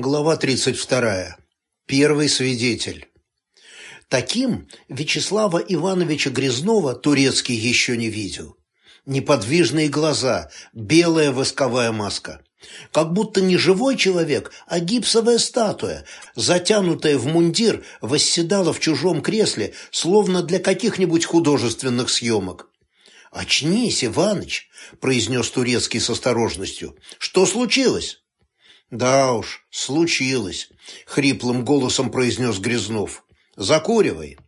Глава 32. Первый свидетель. Таким Вячеслава Ивановича Грязнова Турецкий еще не видел. Неподвижные глаза, белая восковая маска. Как будто не живой человек, а гипсовая статуя, затянутая в мундир, восседала в чужом кресле, словно для каких-нибудь художественных съемок. «Очнись, Иваныч!» – произнес Турецкий с осторожностью. «Что случилось?» «Да уж, случилось», — хриплым голосом произнес Грязнов. «Закуривай».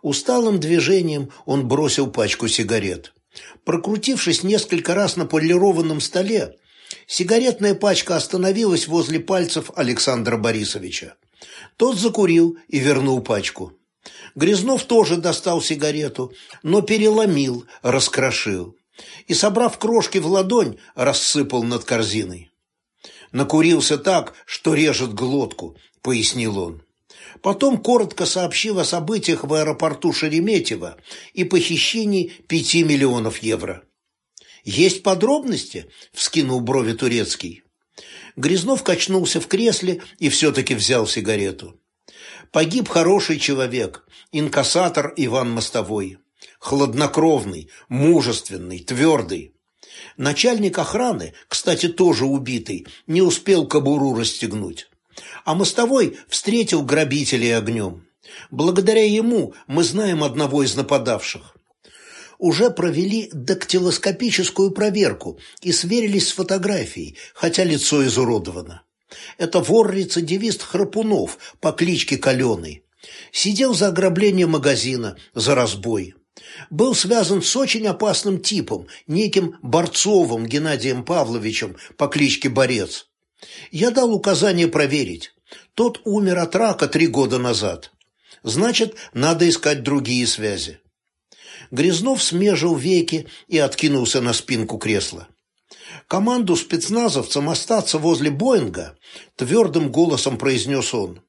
Усталым движением он бросил пачку сигарет. Прокрутившись несколько раз на полированном столе, сигаретная пачка остановилась возле пальцев Александра Борисовича. Тот закурил и вернул пачку. Грязнов тоже достал сигарету, но переломил, раскрошил. И, собрав крошки в ладонь, рассыпал над корзиной. Накурился так, что режет глотку, пояснил он. Потом коротко сообщил о событиях в аэропорту Шереметьево и похищении пяти миллионов евро. «Есть подробности?» – вскинул брови Турецкий. Грязнов качнулся в кресле и все-таки взял сигарету. Погиб хороший человек, инкассатор Иван Мостовой. Хладнокровный, мужественный, твердый. Начальник охраны, кстати, тоже убитый, не успел кобуру расстегнуть. А мостовой встретил грабителей огнем. Благодаря ему мы знаем одного из нападавших. Уже провели дактилоскопическую проверку и сверились с фотографией, хотя лицо изуродовано. Это вор-рецидивист Храпунов по кличке Каленый. Сидел за ограбление магазина, за разбой был связан с очень опасным типом, неким Борцовым Геннадием Павловичем по кличке Борец. Я дал указание проверить. Тот умер от рака три года назад. Значит, надо искать другие связи. Грязнов смежил веки и откинулся на спинку кресла. Команду спецназовцам остаться возле Боинга, твердым голосом произнес он,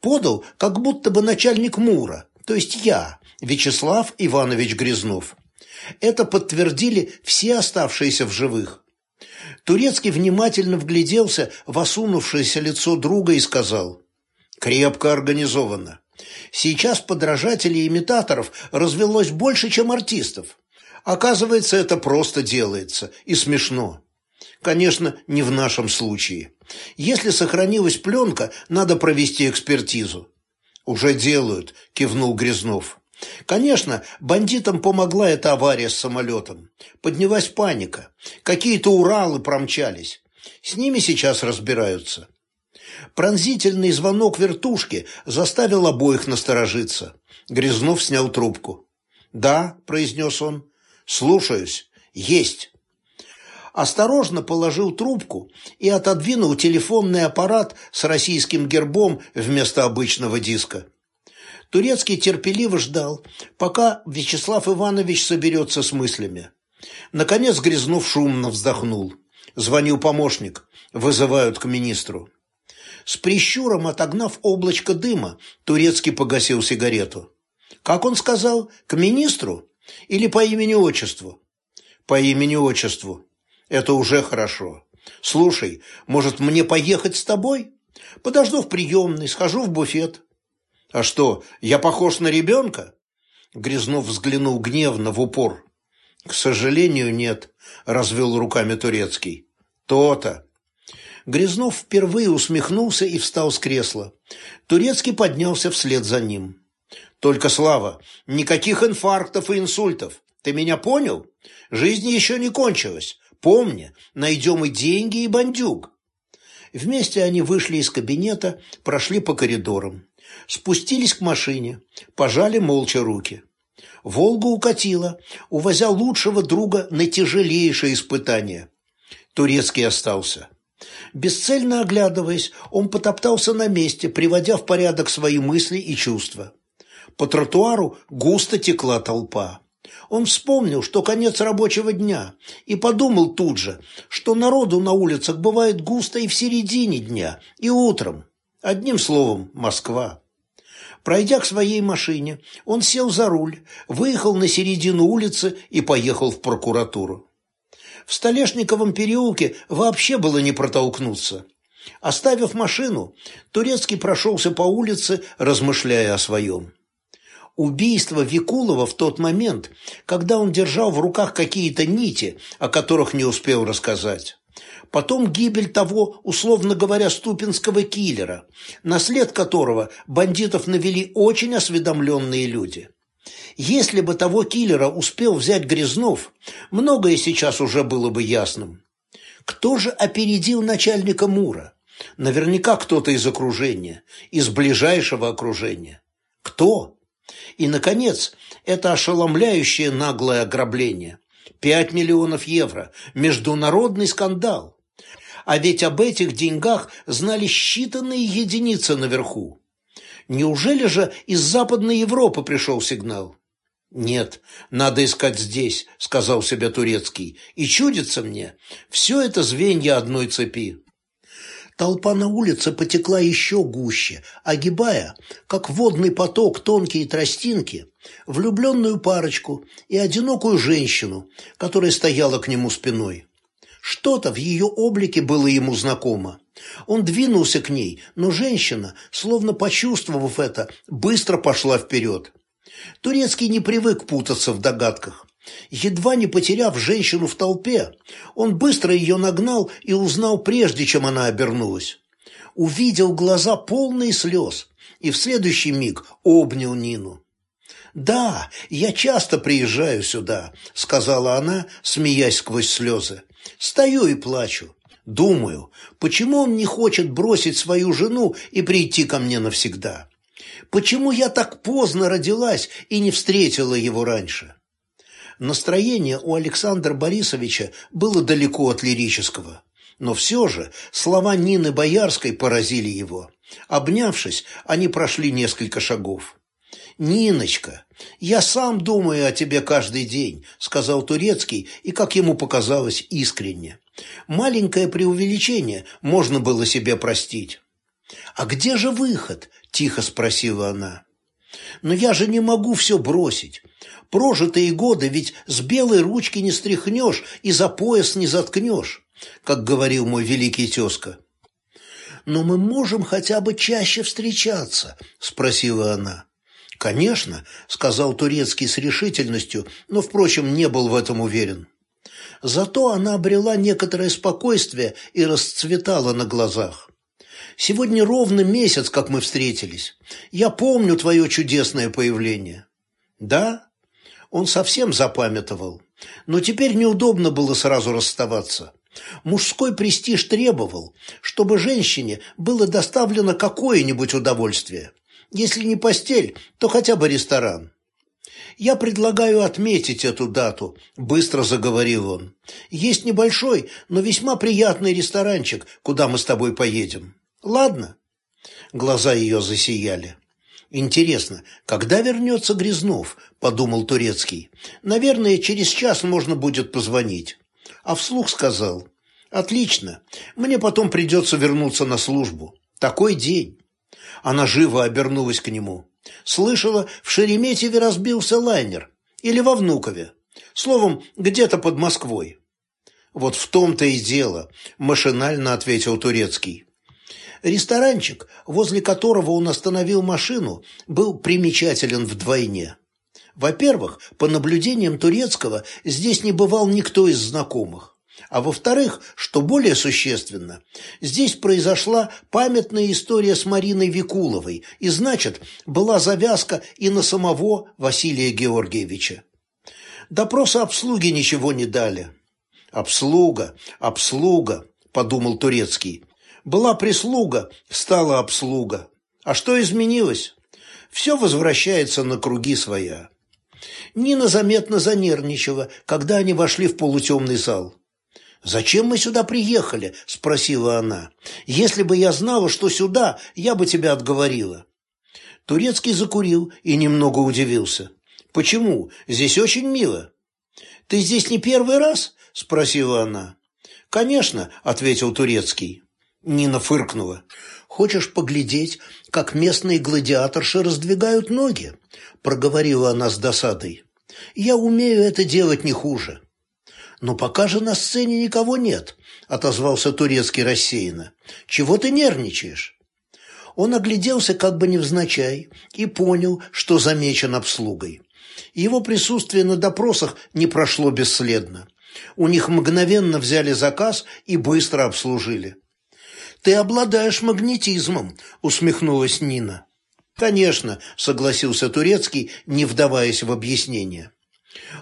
подал как будто бы начальник МУРа, то есть я, Вячеслав Иванович Грязнов. Это подтвердили все оставшиеся в живых. Турецкий внимательно вгляделся в осунувшееся лицо друга и сказал «Крепко организовано. Сейчас подражателей и имитаторов развелось больше, чем артистов. Оказывается, это просто делается и смешно. Конечно, не в нашем случае. Если сохранилась пленка, надо провести экспертизу. «Уже делают», – кивнул Грязнов. Конечно, бандитам помогла эта авария с самолетом. Поднялась паника. Какие-то Уралы промчались. С ними сейчас разбираются. Пронзительный звонок вертушки заставил обоих насторожиться. Грязнов снял трубку. «Да», – произнес он. «Слушаюсь. Есть». Осторожно положил трубку и отодвинул телефонный аппарат с российским гербом вместо обычного диска. Турецкий терпеливо ждал, пока Вячеслав Иванович соберется с мыслями. Наконец Грязнов шумно вздохнул. Звонил помощник. Вызывают к министру. С прищуром отогнав облачко дыма, Турецкий погасил сигарету. Как он сказал, к министру или по имени-отчеству? По имени-отчеству. Это уже хорошо. Слушай, может, мне поехать с тобой? Подожду в приемной, схожу в буфет. «А что, я похож на ребенка?» Грязнов взглянул гневно в упор. «К сожалению, нет», – развел руками Турецкий. «То-то». Грязнов впервые усмехнулся и встал с кресла. Турецкий поднялся вслед за ним. «Только, Слава, никаких инфарктов и инсультов. Ты меня понял? Жизнь еще не кончилась. Помни, найдем и деньги, и бандюк». Вместе они вышли из кабинета, прошли по коридорам. Спустились к машине, пожали молча руки. Волга укатила, увозя лучшего друга на тяжелейшее испытание. Турецкий остался. Бесцельно оглядываясь, он потоптался на месте, приводя в порядок свои мысли и чувства. По тротуару густо текла толпа. Он вспомнил, что конец рабочего дня, и подумал тут же, что народу на улицах бывает густо и в середине дня, и утром. Одним словом, Москва. Пройдя к своей машине, он сел за руль, выехал на середину улицы и поехал в прокуратуру. В Столешниковом переулке вообще было не протолкнуться. Оставив машину, Турецкий прошелся по улице, размышляя о своем. Убийство Викулова в тот момент, когда он держал в руках какие-то нити, о которых не успел рассказать. Потом гибель того, условно говоря, ступинского киллера, на след которого бандитов навели очень осведомленные люди. Если бы того киллера успел взять Грязнов, многое сейчас уже было бы ясным. Кто же опередил начальника Мура? Наверняка кто-то из окружения, из ближайшего окружения. Кто? И, наконец, это ошеломляющее наглое ограбление. Пять миллионов евро. Международный скандал. А ведь об этих деньгах знали считанные единицы наверху. Неужели же из Западной Европы пришел сигнал? «Нет, надо искать здесь», — сказал себе Турецкий. «И чудится мне, все это звенья одной цепи». Толпа на улице потекла еще гуще, огибая, как водный поток тонкие тростинки, влюбленную парочку и одинокую женщину, которая стояла к нему спиной. Что-то в ее облике было ему знакомо. Он двинулся к ней, но женщина, словно почувствовав это, быстро пошла вперед. Турецкий не привык путаться в догадках. Едва не потеряв женщину в толпе, он быстро ее нагнал и узнал прежде, чем она обернулась. Увидел глаза полные слез и в следующий миг обнял Нину. «Да, я часто приезжаю сюда», — сказала она, смеясь сквозь слезы. «Стою и плачу. Думаю, почему он не хочет бросить свою жену и прийти ко мне навсегда? Почему я так поздно родилась и не встретила его раньше? Настроение у Александра Борисовича было далеко от лирического. Но все же слова Нины Боярской поразили его. Обнявшись, они прошли несколько шагов. «Ниночка, я сам думаю о тебе каждый день», — сказал Турецкий, и, как ему показалось, искренне. Маленькое преувеличение можно было себе простить. «А где же выход?» – тихо спросила она. «Но я же не могу все бросить. Прожитые годы ведь с белой ручки не стряхнешь и за пояс не заткнешь, как говорил мой великий тезка». «Но мы можем хотя бы чаще встречаться?» – спросила она. «Конечно», – сказал Турецкий с решительностью, но, впрочем, не был в этом уверен. Зато она обрела некоторое спокойствие и расцветала на глазах. Сегодня ровно месяц, как мы встретились. Я помню твое чудесное появление». «Да?» Он совсем запамятовал. Но теперь неудобно было сразу расставаться. Мужской престиж требовал, чтобы женщине было доставлено какое-нибудь удовольствие. Если не постель, то хотя бы ресторан. «Я предлагаю отметить эту дату», – быстро заговорил он. «Есть небольшой, но весьма приятный ресторанчик, куда мы с тобой поедем». Ладно. Глаза ее засияли. «Интересно, когда вернется Грязнов?» – подумал Турецкий. «Наверное, через час можно будет позвонить». А вслух сказал. «Отлично. Мне потом придется вернуться на службу. Такой день». Она живо обернулась к нему. «Слышала, в Шереметьеве разбился лайнер. Или во Внукове. Словом, где-то под Москвой». «Вот в том-то и дело», – машинально ответил Турецкий. Ресторанчик, возле которого он остановил машину, был примечателен вдвойне. Во-первых, по наблюдениям Турецкого, здесь не бывал никто из знакомых. А во-вторых, что более существенно, здесь произошла памятная история с Мариной Викуловой, и, значит, была завязка и на самого Василия Георгиевича. Допроса обслуги ничего не дали. «Обслуга, обслуга», – подумал Турецкий. Была прислуга, стала обслуга. А что изменилось? Все возвращается на круги своя. Нина заметно занервничала, когда они вошли в полутемный зал. «Зачем мы сюда приехали?» – спросила она. «Если бы я знала, что сюда, я бы тебя отговорила». Турецкий закурил и немного удивился. «Почему? Здесь очень мило». «Ты здесь не первый раз?» – спросила она. «Конечно», – ответил Турецкий. Нина фыркнула. «Хочешь поглядеть, как местные гладиаторши раздвигают ноги?» Проговорила она с досадой. «Я умею это делать не хуже». «Но пока же на сцене никого нет», – отозвался турецкий рассеянно. «Чего ты нервничаешь?» Он огляделся как бы невзначай и понял, что замечен обслугой. Его присутствие на допросах не прошло бесследно. У них мгновенно взяли заказ и быстро обслужили. «Ты обладаешь магнетизмом», – усмехнулась Нина. «Конечно», – согласился Турецкий, не вдаваясь в объяснение.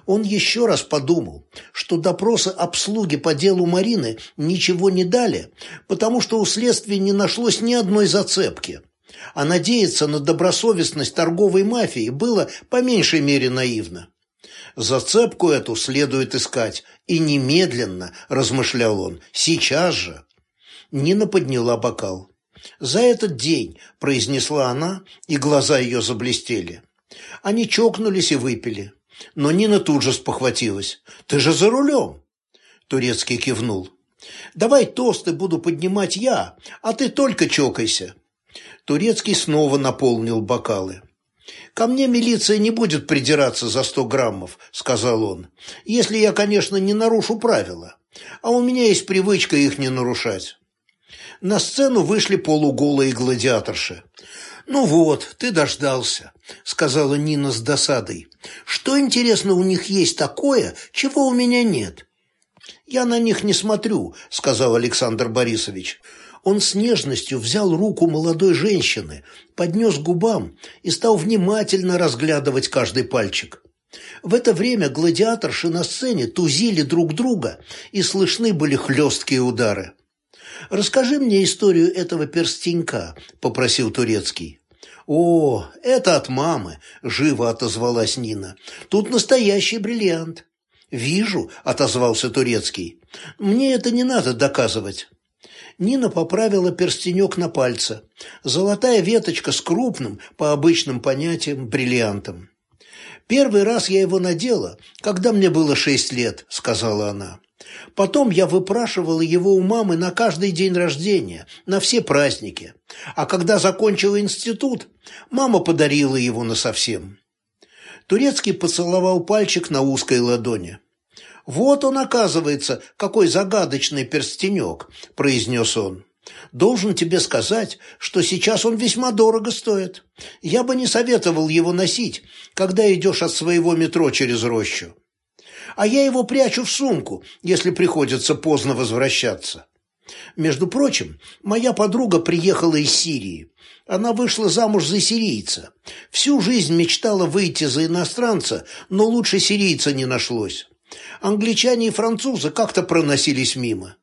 Он еще раз подумал, что допросы обслуги по делу Марины ничего не дали, потому что у следствия не нашлось ни одной зацепки. А надеяться на добросовестность торговой мафии было по меньшей мере наивно. Зацепку эту следует искать, и немедленно, размышлял он, сейчас же. Нина подняла бокал. «За этот день», – произнесла она, и глаза ее заблестели. Они чокнулись и выпили. Но Нина тут же спохватилась. «Ты же за рулем!» Турецкий кивнул. «Давай тосты буду поднимать я, а ты только чокайся». Турецкий снова наполнил бокалы. «Ко мне милиция не будет придираться за сто граммов», — сказал он, «если я, конечно, не нарушу правила. А у меня есть привычка их не нарушать». На сцену вышли полуголые гладиаторши. «Ну вот, ты дождался», — сказала Нина с досадой. «Что, интересно, у них есть такое, чего у меня нет?» «Я на них не смотрю», — сказал Александр Борисович. Он с нежностью взял руку молодой женщины, поднес к губам и стал внимательно разглядывать каждый пальчик. В это время гладиаторши на сцене тузили друг друга, и слышны были хлесткие удары. «Расскажи мне историю этого перстенька», – попросил Турецкий. «О, это от мамы», – живо отозвалась Нина. «Тут настоящий бриллиант». «Вижу», – отозвался Турецкий. «Мне это не надо доказывать». Нина поправила перстенек на пальце. Золотая веточка с крупным, по обычным понятиям, бриллиантом. «Первый раз я его надела, когда мне было шесть лет», – сказала она. Потом я выпрашивала его у мамы на каждый день рождения, на все праздники. А когда закончила институт, мама подарила его насовсем. Турецкий поцеловал пальчик на узкой ладони. «Вот он, оказывается, какой загадочный перстенек», – произнес он. «Должен тебе сказать, что сейчас он весьма дорого стоит. Я бы не советовал его носить, когда идешь от своего метро через рощу» а я его прячу в сумку, если приходится поздно возвращаться. Между прочим, моя подруга приехала из Сирии. Она вышла замуж за сирийца. Всю жизнь мечтала выйти за иностранца, но лучше сирийца не нашлось. Англичане и французы как-то проносились мимо.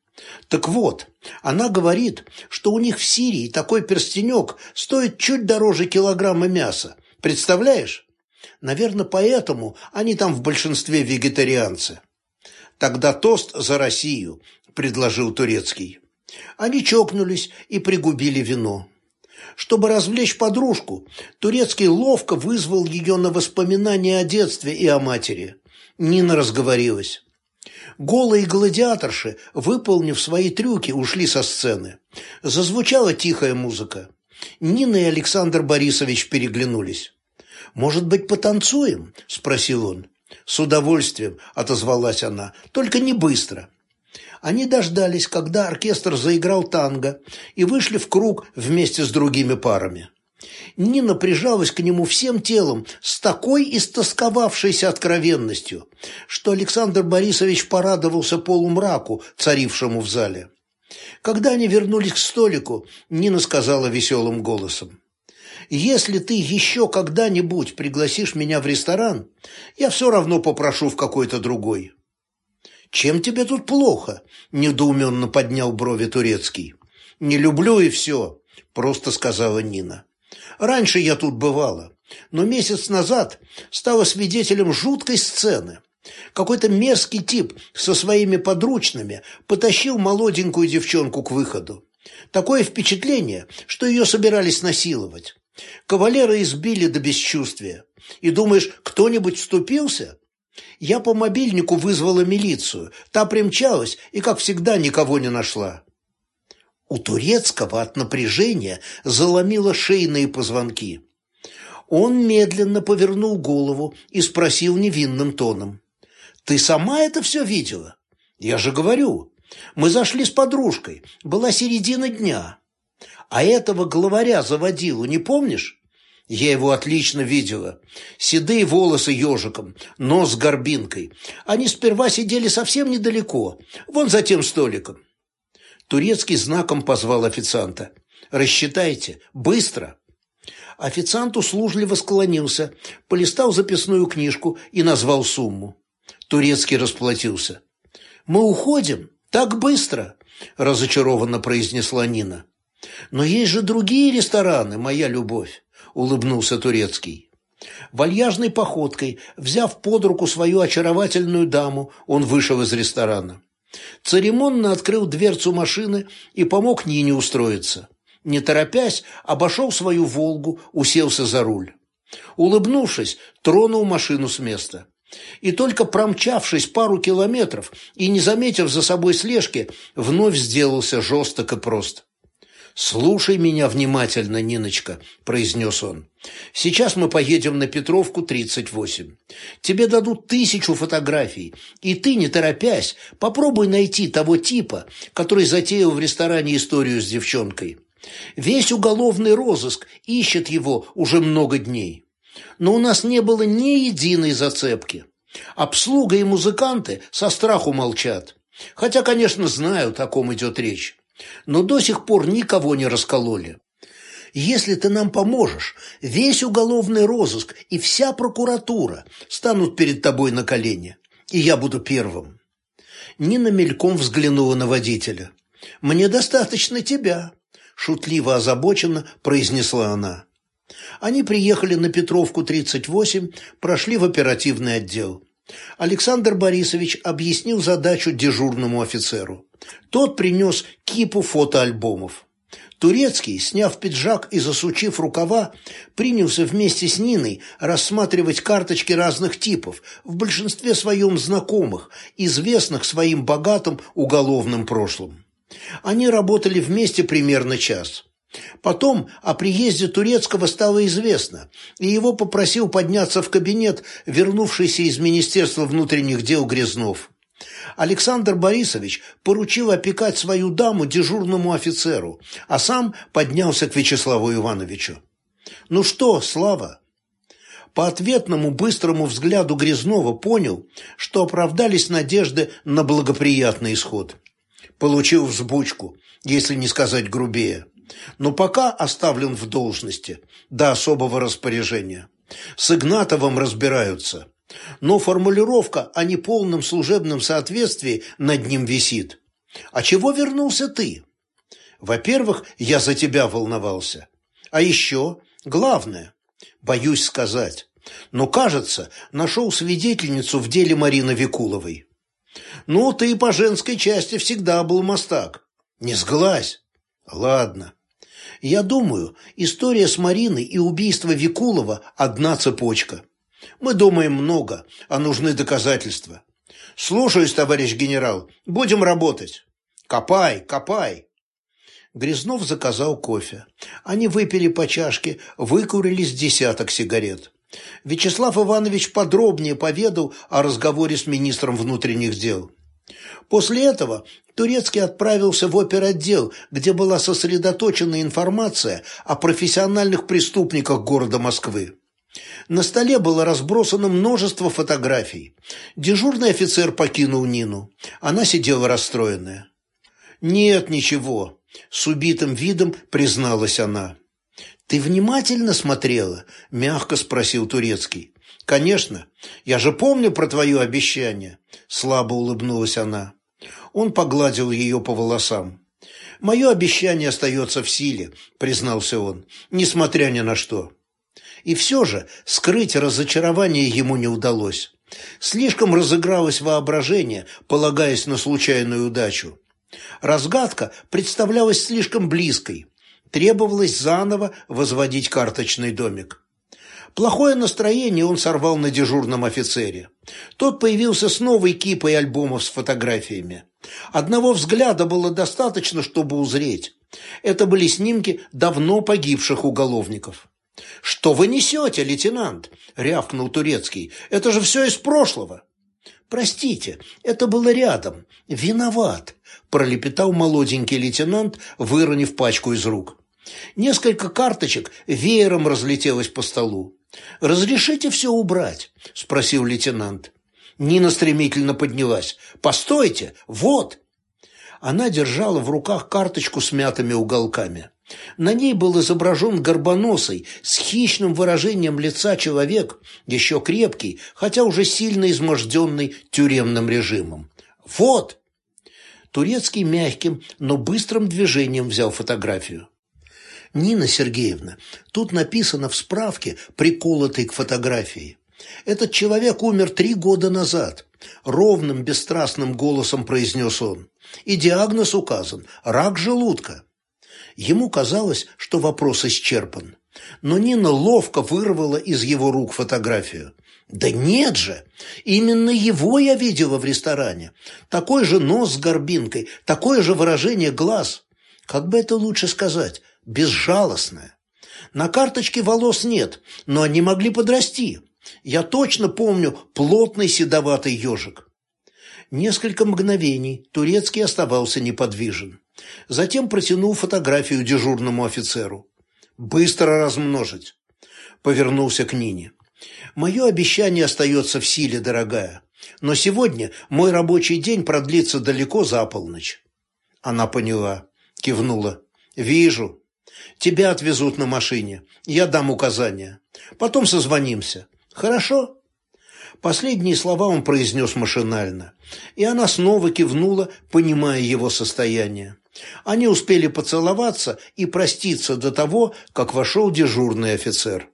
Так вот, она говорит, что у них в Сирии такой перстенек стоит чуть дороже килограмма мяса. Представляешь? Наверное, поэтому они там в большинстве вегетарианцы. Тогда тост за Россию, предложил Турецкий. Они чокнулись и пригубили вино. Чтобы развлечь подружку, Турецкий ловко вызвал ее на воспоминания о детстве и о матери. Нина разговорилась. Голые гладиаторши, выполнив свои трюки, ушли со сцены. Зазвучала тихая музыка. Нина и Александр Борисович переглянулись. «Может быть, потанцуем?» – спросил он. «С удовольствием», – отозвалась она, – «только не быстро». Они дождались, когда оркестр заиграл танго, и вышли в круг вместе с другими парами. Нина прижалась к нему всем телом с такой истосковавшейся откровенностью, что Александр Борисович порадовался полумраку, царившему в зале. Когда они вернулись к столику, Нина сказала веселым голосом. Если ты еще когда-нибудь пригласишь меня в ресторан, я все равно попрошу в какой-то другой». «Чем тебе тут плохо?» – недоуменно поднял брови Турецкий. «Не люблю и все», – просто сказала Нина. «Раньше я тут бывала, но месяц назад стала свидетелем жуткой сцены. Какой-то мерзкий тип со своими подручными потащил молоденькую девчонку к выходу. Такое впечатление, что ее собирались насиловать. Кавалера избили до бесчувствия. И думаешь, кто-нибудь вступился? Я по мобильнику вызвала милицию. Та примчалась и, как всегда, никого не нашла. У Турецкого от напряжения заломило шейные позвонки. Он медленно повернул голову и спросил невинным тоном. «Ты сама это все видела? Я же говорю, Мы зашли с подружкой, была середина дня. А этого главаря заводилу, не помнишь? Я его отлично видела. Седые волосы ежиком, нос горбинкой. Они сперва сидели совсем недалеко, вон за тем столиком. Турецкий знаком позвал официанта. «Рассчитайте, быстро!» Официант услужливо склонился, полистал записную книжку и назвал сумму. Турецкий расплатился. «Мы уходим? Так быстро!» – разочарованно произнесла Нина. «Но есть же другие рестораны, моя любовь!» – улыбнулся Турецкий. Вальяжной походкой, взяв под руку свою очаровательную даму, он вышел из ресторана. Церемонно открыл дверцу машины и помог Нине устроиться. Не торопясь, обошел свою «Волгу», уселся за руль. Улыбнувшись, тронул машину с места. И только промчавшись пару километров и не заметив за собой слежки, вновь сделался жесток и прост. «Слушай меня внимательно, Ниночка», – произнес он. «Сейчас мы поедем на Петровку, 38. Тебе дадут тысячу фотографий, и ты, не торопясь, попробуй найти того типа, который затеял в ресторане историю с девчонкой. Весь уголовный розыск ищет его уже много дней. Но у нас не было ни единой зацепки. Обслуга и музыканты со страху молчат. Хотя, конечно, знают, о ком идет речь но до сих пор никого не раскололи. Если ты нам поможешь, весь уголовный розыск и вся прокуратура станут перед тобой на колени, и я буду первым». Нина мельком взглянула на водителя. «Мне достаточно тебя», – шутливо озабоченно произнесла она. Они приехали на Петровку, 38, прошли в оперативный отдел. Александр Борисович объяснил задачу дежурному офицеру. Тот принес кипу фотоальбомов. Турецкий, сняв пиджак и засучив рукава, принялся вместе с Ниной рассматривать карточки разных типов, в большинстве своем знакомых, известных своим богатым уголовным прошлым. Они работали вместе примерно час. Потом о приезде Турецкого стало известно, и его попросил подняться в кабинет вернувшийся из Министерства внутренних дел Грязнов. Александр Борисович поручил опекать свою даму дежурному офицеру, а сам поднялся к Вячеславу Ивановичу. «Ну что, Слава?» По ответному быстрому взгляду Грязнова понял, что оправдались надежды на благоприятный исход. Получил взбучку, если не сказать грубее но пока оставлен в должности до особого распоряжения. С Игнатовым разбираются, но формулировка о неполном служебном соответствии над ним висит. А чего вернулся ты? Во-первых, я за тебя волновался. А еще, главное, боюсь сказать, но, кажется, нашел свидетельницу в деле Марины Викуловой. Ну, ты по женской части всегда был мастак. Не сглазь. Ладно. Я думаю, история с Мариной и убийство Викулова – одна цепочка. Мы думаем много, а нужны доказательства. Слушаюсь, товарищ генерал, будем работать. Копай, копай. Грязнов заказал кофе. Они выпили по чашке, выкурились десяток сигарет. Вячеслав Иванович подробнее поведал о разговоре с министром внутренних дел. После этого Турецкий отправился в оперотдел, где была сосредоточена информация о профессиональных преступниках города Москвы. На столе было разбросано множество фотографий. Дежурный офицер покинул Нину. Она сидела расстроенная. «Нет, ничего», – с убитым видом призналась она. «Ты внимательно смотрела?» – мягко спросил Турецкий. «Конечно. Я же помню про твое обещание», – слабо улыбнулась она. Он погладил ее по волосам. «Мое обещание остается в силе», – признался он, – «несмотря ни на что». И все же скрыть разочарование ему не удалось. Слишком разыгралось воображение, полагаясь на случайную удачу. Разгадка представлялась слишком близкой. Требовалось заново возводить карточный домик. Плохое настроение он сорвал на дежурном офицере. Тот появился с новой кипой альбомов с фотографиями. Одного взгляда было достаточно, чтобы узреть. Это были снимки давно погибших уголовников. «Что вы несете, лейтенант?» – рявкнул Турецкий. «Это же все из прошлого». «Простите, это было рядом. Виноват», – пролепетал молоденький лейтенант, выронив пачку из рук. Несколько карточек веером разлетелось по столу. «Разрешите все убрать?» – спросил лейтенант. Нина стремительно поднялась. «Постойте! Вот!» Она держала в руках карточку с мятыми уголками. На ней был изображен горбоносый, с хищным выражением лица человек, еще крепкий, хотя уже сильно изможденный тюремным режимом. «Вот!» Турецкий мягким, но быстрым движением взял фотографию. «Нина Сергеевна, тут написано в справке, приколотой к фотографии. Этот человек умер три года назад», – ровным, бесстрастным голосом произнес он. «И диагноз указан – рак желудка». Ему казалось, что вопрос исчерпан. Но Нина ловко вырвала из его рук фотографию. «Да нет же! Именно его я видела в ресторане. Такой же нос с горбинкой, такое же выражение глаз. Как бы это лучше сказать? Безжалостное. На карточке волос нет, но они могли подрасти. Я точно помню плотный седоватый ежик». Несколько мгновений Турецкий оставался неподвижен. Затем протянул фотографию дежурному офицеру. «Быстро размножить!» Повернулся к Нине. «Мое обещание остается в силе, дорогая, но сегодня мой рабочий день продлится далеко за полночь». Она поняла, кивнула. «Вижу. Тебя отвезут на машине. Я дам указания. Потом созвонимся. Хорошо?» Последние слова он произнес машинально, и она снова кивнула, понимая его состояние. Они успели поцеловаться и проститься до того, как вошел дежурный офицер.